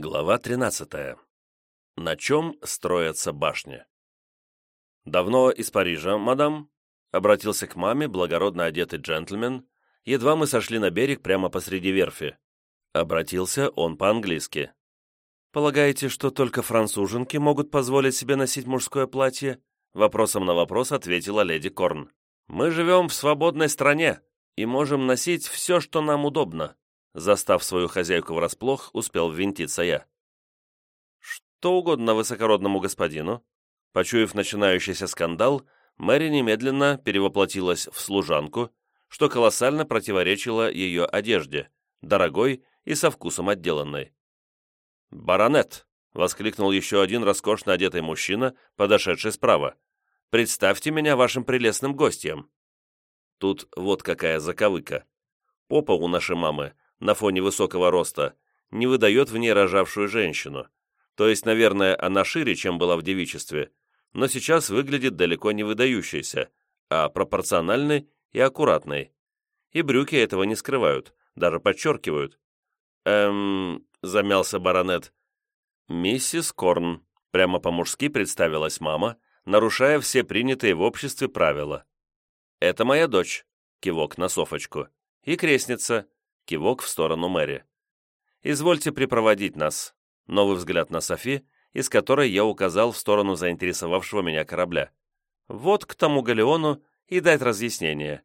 Глава 13. На чем строятся башни? «Давно из Парижа, мадам?» — обратился к маме благородно одетый джентльмен. Едва мы сошли на берег прямо посреди верфи. Обратился он по-английски. «Полагаете, что только француженки могут позволить себе носить мужское платье?» Вопросом на вопрос ответила леди Корн. «Мы живем в свободной стране и можем носить все, что нам удобно. Застав свою хозяйку врасплох, успел ввинтиться я. «Что угодно высокородному господину». Почуяв начинающийся скандал, Мэри немедленно перевоплотилась в служанку, что колоссально противоречило ее одежде, дорогой и со вкусом отделанной. «Баронет!» — воскликнул еще один роскошно одетый мужчина, подошедший справа. «Представьте меня вашим прелестным гостем!» Тут вот какая заковыка. Попа у нашей мамы на фоне высокого роста, не выдает в ней рожавшую женщину. То есть, наверное, она шире, чем была в девичестве, но сейчас выглядит далеко не выдающейся, а пропорциональной и аккуратной. И брюки этого не скрывают, даже подчеркивают. «Эм...» — замялся баронет. «Миссис Корн», — прямо по-мужски представилась мама, нарушая все принятые в обществе правила. «Это моя дочь», — кивок на Софочку, — «и крестница, Кивок в сторону Мэри. «Извольте припроводить нас». Новый взгляд на Софи, из которой я указал в сторону заинтересовавшего меня корабля. «Вот к тому галеону и дать разъяснение».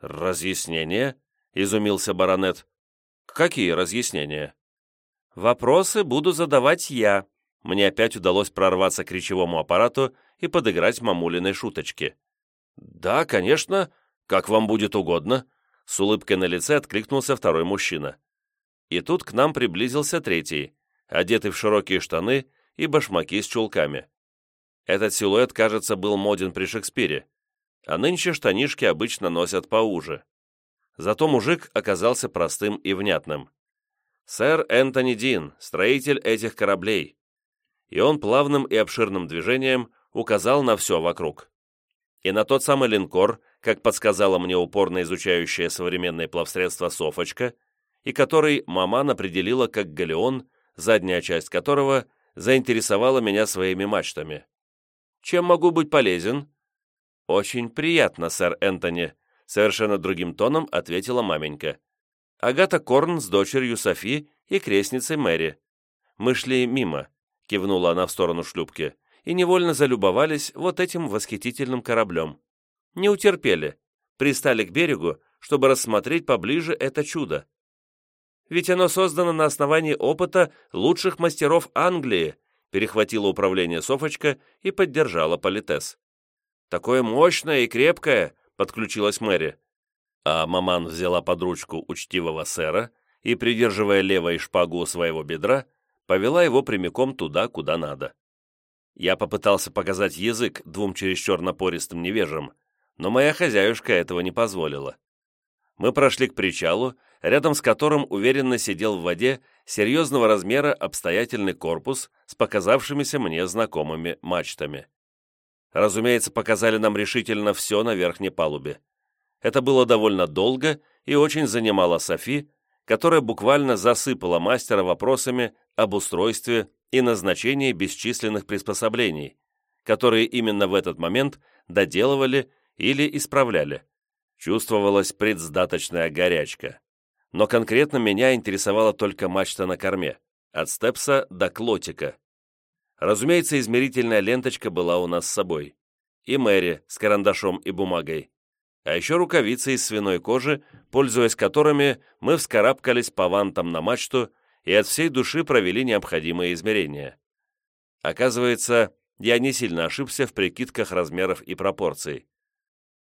«Разъяснение?» — изумился баронет. «Какие разъяснения?» «Вопросы буду задавать я». Мне опять удалось прорваться к речевому аппарату и подыграть мамулиной шуточке. «Да, конечно, как вам будет угодно», с улыбкой на лице откликнулся второй мужчина. И тут к нам приблизился третий, одетый в широкие штаны и башмаки с чулками. Этот силуэт, кажется, был моден при Шекспире, а нынче штанишки обычно носят поуже. Зато мужик оказался простым и внятным. «Сэр Энтони Дин, строитель этих кораблей». И он плавным и обширным движением указал на все вокруг. И на тот самый линкор, как подсказала мне упорно изучающая современные плавсредства Софочка, и который маман определила как галеон, задняя часть которого заинтересовала меня своими мачтами. «Чем могу быть полезен?» «Очень приятно, сэр Энтони», — совершенно другим тоном ответила маменька. «Агата Корн с дочерью Софи и крестницей Мэри. Мы шли мимо», — кивнула она в сторону шлюпки, «и невольно залюбовались вот этим восхитительным кораблем не утерпели, пристали к берегу, чтобы рассмотреть поближе это чудо. Ведь оно создано на основании опыта лучших мастеров Англии, перехватила управление Софочка и поддержала политес. «Такое мощное и крепкое!» — подключилась Мэри. А маман взяла под ручку учтивого сэра и, придерживая левой шпагу своего бедра, повела его прямиком туда, куда надо. Я попытался показать язык двум чересчур напористым невежам, но моя хозяюшка этого не позволила. Мы прошли к причалу, рядом с которым уверенно сидел в воде серьезного размера обстоятельный корпус с показавшимися мне знакомыми мачтами. Разумеется, показали нам решительно все на верхней палубе. Это было довольно долго и очень занимало Софи, которая буквально засыпала мастера вопросами об устройстве и назначении бесчисленных приспособлений, которые именно в этот момент доделывали или исправляли. Чувствовалась предсдаточная горячка. Но конкретно меня интересовала только мачта на корме, от степса до клотика. Разумеется, измерительная ленточка была у нас с собой. И Мэри с карандашом и бумагой. А еще рукавицы из свиной кожи, пользуясь которыми мы вскарабкались по вантам на мачту и от всей души провели необходимые измерения. Оказывается, я не сильно ошибся в прикидках размеров и пропорций.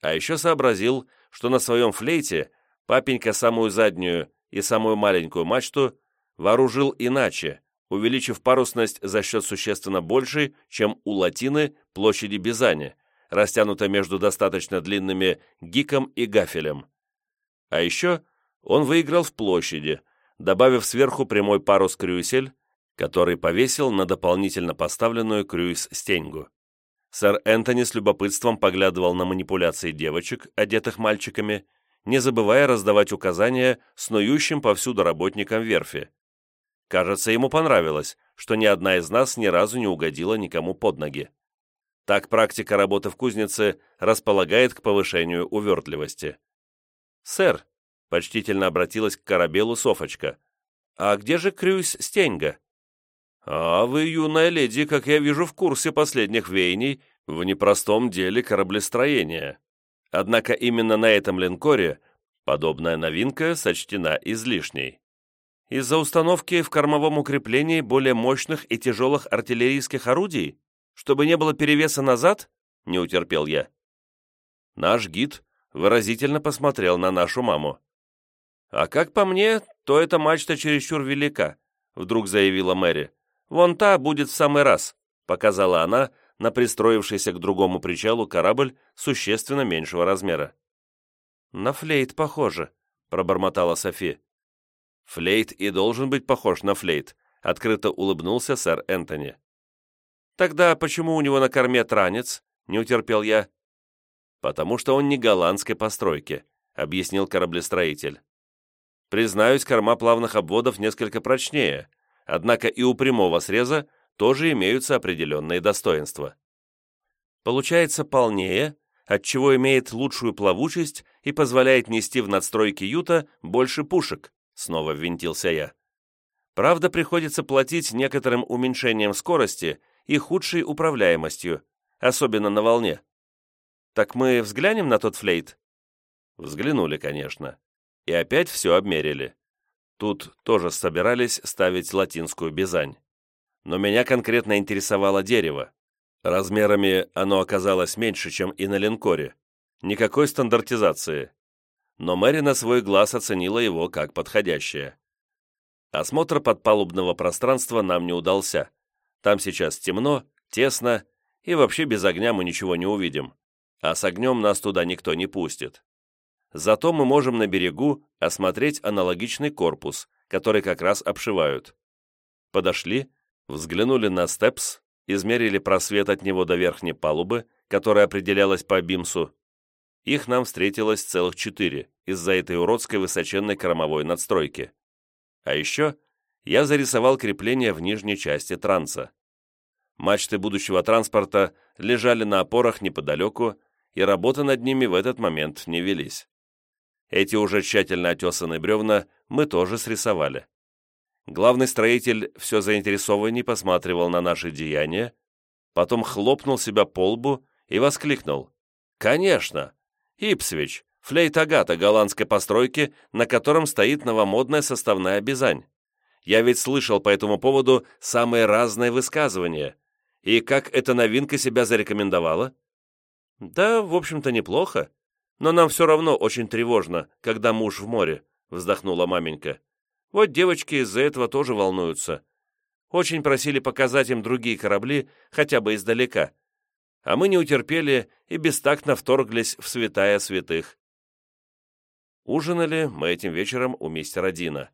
А еще сообразил, что на своем флейте папенька самую заднюю и самую маленькую мачту вооружил иначе, увеличив парусность за счет существенно большей, чем у латины площади Бизани, растянутой между достаточно длинными гиком и гафелем. А еще он выиграл в площади, добавив сверху прямой парус-крюсель, который повесил на дополнительно поставленную крюйс-стеньгу. Сэр Энтони с любопытством поглядывал на манипуляции девочек, одетых мальчиками, не забывая раздавать указания снующим повсюду работникам верфи. Кажется, ему понравилось, что ни одна из нас ни разу не угодила никому под ноги. Так практика работы в кузнице располагает к повышению увертливости. «Сэр», — почтительно обратилась к корабелу Софочка, «а где же Крюйс Стеньга?» «А вы, юная леди, как я вижу, в курсе последних веяний в непростом деле кораблестроения. Однако именно на этом линкоре подобная новинка сочтена излишней. Из-за установки в кормовом укреплении более мощных и тяжелых артиллерийских орудий, чтобы не было перевеса назад, не утерпел я. Наш гид выразительно посмотрел на нашу маму. «А как по мне, то эта мачта чересчур велика», вдруг заявила Мэри. «Вон та будет в самый раз», показала она на пристроившийся к другому причалу корабль существенно меньшего размера. «На флейт похоже», — пробормотала Софи. «Флейт и должен быть похож на флейт», — открыто улыбнулся сэр Энтони. «Тогда почему у него на корме транец?» — не утерпел я. «Потому что он не голландской постройки», — объяснил кораблестроитель. «Признаюсь, корма плавных обводов несколько прочнее, однако и у прямого среза тоже имеются определенные достоинства. Получается полнее, отчего имеет лучшую плавучесть и позволяет нести в надстройке юта больше пушек, снова ввинтился я. Правда, приходится платить некоторым уменьшением скорости и худшей управляемостью, особенно на волне. Так мы взглянем на тот флейт? Взглянули, конечно. И опять все обмерили. Тут тоже собирались ставить латинскую бизань но меня конкретно интересовало дерево. Размерами оно оказалось меньше, чем и на линкоре. Никакой стандартизации. Но Мэри на свой глаз оценила его как подходящее. Осмотр подпалубного пространства нам не удался. Там сейчас темно, тесно, и вообще без огня мы ничего не увидим. А с огнем нас туда никто не пустит. Зато мы можем на берегу осмотреть аналогичный корпус, который как раз обшивают. Подошли, Взглянули на степс, измерили просвет от него до верхней палубы, которая определялась по бимсу. Их нам встретилось целых четыре из-за этой уродской высоченной кормовой надстройки. А еще я зарисовал крепление в нижней части транса. Мачты будущего транспорта лежали на опорах неподалеку, и работы над ними в этот момент не велись. Эти уже тщательно отесанные бревна мы тоже срисовали. Главный строитель все заинтересованней посматривал на наши деяния, потом хлопнул себя по лбу и воскликнул. «Конечно! Ипсвич, флейт Агата голландской постройки, на котором стоит новомодная составная бизань. Я ведь слышал по этому поводу самые разные высказывания. И как эта новинка себя зарекомендовала?» «Да, в общем-то, неплохо. Но нам все равно очень тревожно, когда муж в море», — вздохнула маменька. Вот девочки из-за этого тоже волнуются. Очень просили показать им другие корабли, хотя бы издалека. А мы не утерпели и бестактно вторглись в святая святых. Ужинали мы этим вечером у мистера Дина.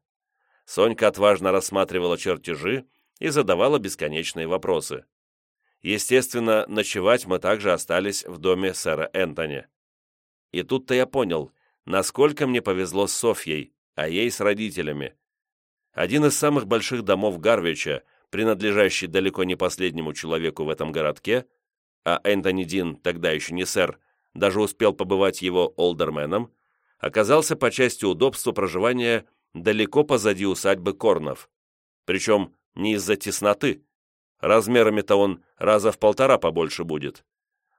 Сонька отважно рассматривала чертежи и задавала бесконечные вопросы. Естественно, ночевать мы также остались в доме сэра Энтони. И тут-то я понял, насколько мне повезло с Софьей, а ей с родителями. Один из самых больших домов Гарвича, принадлежащий далеко не последнему человеку в этом городке, а Энтони Дин, тогда еще не сэр, даже успел побывать его олдерменом, оказался по части удобства проживания далеко позади усадьбы Корнов. Причем не из-за тесноты. Размерами-то он раза в полтора побольше будет.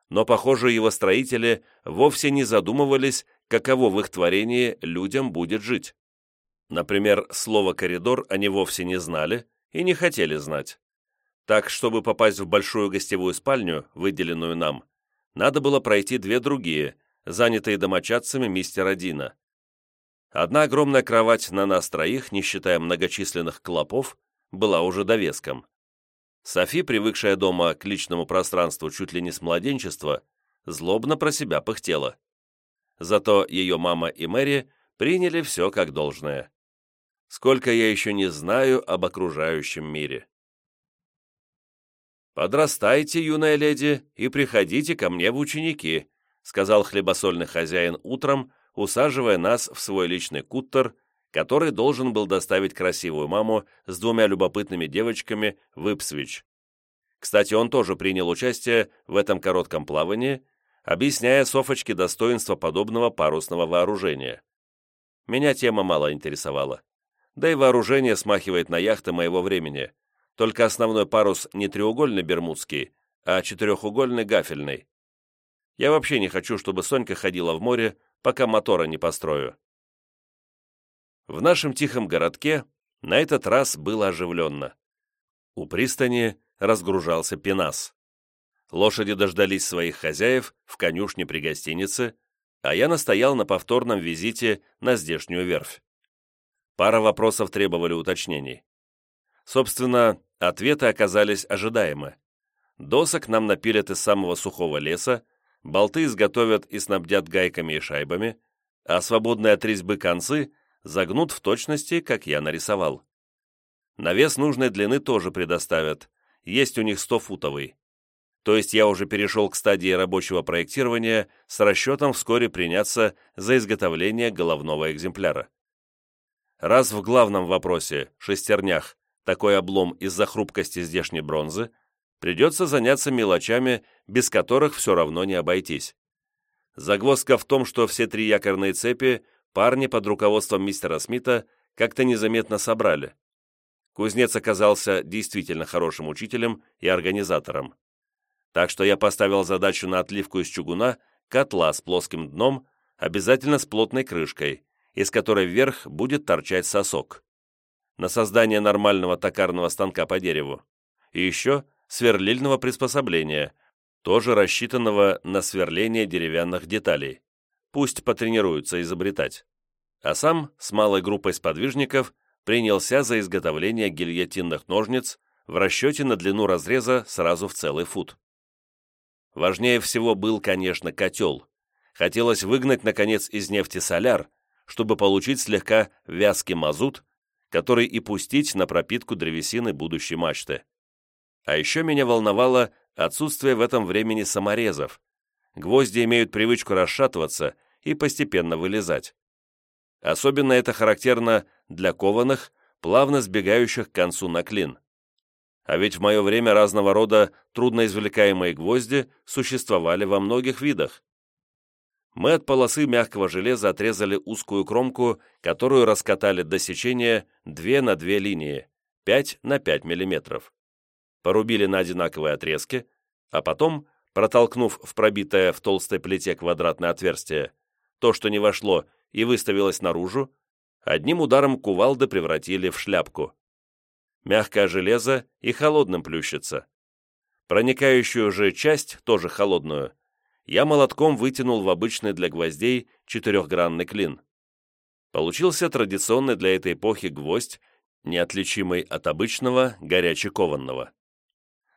Но, похоже, его строители вовсе не задумывались, каково в их творении людям будет жить. Например, слово «коридор» они вовсе не знали и не хотели знать. Так, чтобы попасть в большую гостевую спальню, выделенную нам, надо было пройти две другие, занятые домочадцами мистера Дина. Одна огромная кровать на нас троих, не считая многочисленных клопов, была уже довеском. Софи, привыкшая дома к личному пространству чуть ли не с младенчества, злобно про себя пыхтела. Зато ее мама и Мэри приняли все как должное сколько я еще не знаю об окружающем мире. «Подрастайте, юная леди, и приходите ко мне в ученики», сказал хлебосольный хозяин утром, усаживая нас в свой личный куттер, который должен был доставить красивую маму с двумя любопытными девочками в Ипсвич. Кстати, он тоже принял участие в этом коротком плавании, объясняя Софочке достоинство подобного парусного вооружения. Меня тема мало интересовала. Да и вооружение смахивает на яхты моего времени, только основной парус не треугольный бермудский, а четырехугольный гафельный. Я вообще не хочу, чтобы Сонька ходила в море, пока мотора не построю. В нашем тихом городке на этот раз было оживленно. У пристани разгружался пенас. Лошади дождались своих хозяев в конюшне при гостинице, а я настоял на повторном визите на здешнюю верфь. Пара вопросов требовали уточнений. Собственно, ответы оказались ожидаемы. Досок нам напилят из самого сухого леса, болты изготовят и снабдят гайками и шайбами, а свободные от резьбы концы загнут в точности, как я нарисовал. Навес нужной длины тоже предоставят, есть у них 100-футовый. То есть я уже перешел к стадии рабочего проектирования с расчетом вскоре приняться за изготовление головного экземпляра. Раз в главном вопросе, шестернях, такой облом из-за хрупкости здешней бронзы, придется заняться мелочами, без которых все равно не обойтись. Загвоздка в том, что все три якорные цепи парни под руководством мистера Смита как-то незаметно собрали. Кузнец оказался действительно хорошим учителем и организатором. Так что я поставил задачу на отливку из чугуна котла с плоским дном, обязательно с плотной крышкой, из которой вверх будет торчать сосок. На создание нормального токарного станка по дереву. И еще сверлильного приспособления, тоже рассчитанного на сверление деревянных деталей пусть потренируются изобретать. А сам с малой группой сподвижников принялся за изготовление гильотинных ножниц в расчете на длину разреза сразу в целый фут. Важнее всего был, конечно, котел. Хотелось выгнать, наконец, из нефти соляр, чтобы получить слегка вязкий мазут, который и пустить на пропитку древесины будущей мачты. А еще меня волновало отсутствие в этом времени саморезов. Гвозди имеют привычку расшатываться и постепенно вылезать. Особенно это характерно для кованых, плавно сбегающих к концу на клин. А ведь в мое время разного рода трудноизвлекаемые гвозди существовали во многих видах. Мы от полосы мягкого железа отрезали узкую кромку, которую раскатали до сечения 2 на 2 линии, 5 на 5 мм. Порубили на одинаковые отрезки, а потом, протолкнув в пробитое в толстой плите квадратное отверстие, то, что не вошло и выставилось наружу, одним ударом кувалды превратили в шляпку. Мягкое железо и холодным плющится. Проникающую же часть, тоже холодную, я молотком вытянул в обычный для гвоздей четырехгранный клин. Получился традиционный для этой эпохи гвоздь, неотличимый от обычного горячекованного.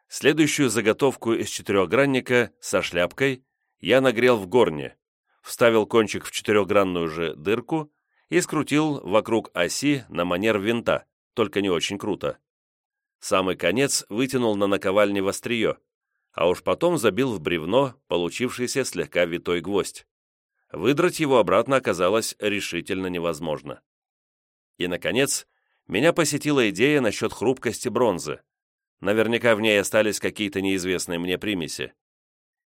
Следующую заготовку из четырехгранника со шляпкой я нагрел в горне, вставил кончик в четырехгранную же дырку и скрутил вокруг оси на манер винта, только не очень круто. Самый конец вытянул на наковальне в а уж потом забил в бревно получившийся слегка витой гвоздь. Выдрать его обратно оказалось решительно невозможно. И, наконец, меня посетила идея насчет хрупкости бронзы. Наверняка в ней остались какие-то неизвестные мне примеси.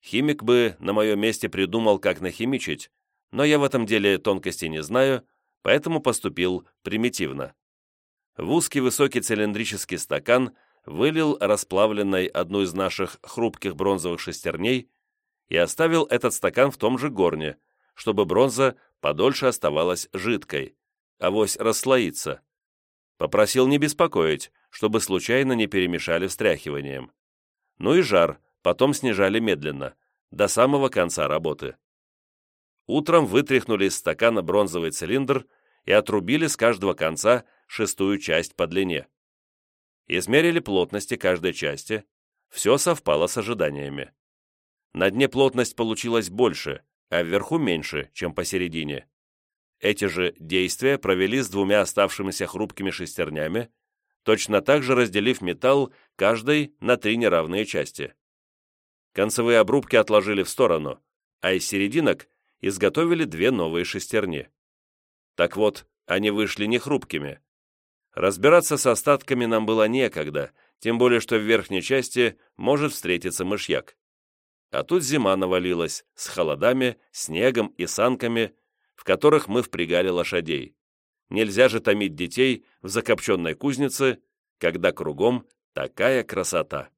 Химик бы на моем месте придумал, как нахимичить, но я в этом деле тонкости не знаю, поэтому поступил примитивно. В узкий высокий цилиндрический стакан вылил расплавленной одну из наших хрупких бронзовых шестерней и оставил этот стакан в том же горне, чтобы бронза подольше оставалась жидкой, авось расслоится. Попросил не беспокоить, чтобы случайно не перемешали встряхиванием. Ну и жар, потом снижали медленно, до самого конца работы. Утром вытряхнули из стакана бронзовый цилиндр и отрубили с каждого конца шестую часть по длине. Измерили плотности каждой части, все совпало с ожиданиями. На дне плотность получилась больше, а вверху меньше, чем посередине. Эти же действия провели с двумя оставшимися хрупкими шестернями, точно так же разделив металл каждой на три неравные части. Концевые обрубки отложили в сторону, а из серединок изготовили две новые шестерни. Так вот, они вышли нехрупкими. Разбираться с остатками нам было некогда, тем более что в верхней части может встретиться мышьяк. А тут зима навалилась, с холодами, снегом и санками, в которых мы впрягали лошадей. Нельзя же томить детей в закопченной кузнице, когда кругом такая красота.